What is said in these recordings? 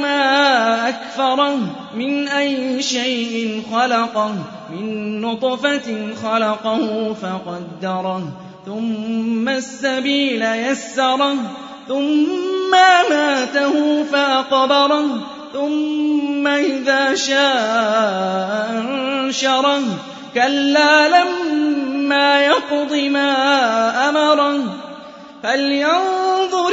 ما أكفره من أي شيء خلقه من نطفة خلقه فقدره. ثم السبيل يسره ثم ماته فأقبره. ثم إذا شاء أنشره. كلا لما يقض ما أمره. فلينظر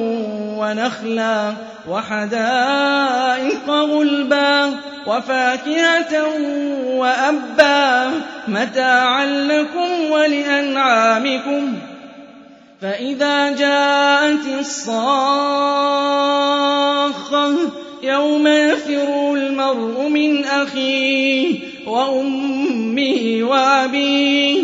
ونخلا وحدائق غلبا وفاكهة وأبا متاعا لكم ولأنعامكم. فإذا جاءت الصاخة يوم يفر المرء من أخيه وأمه وأبيه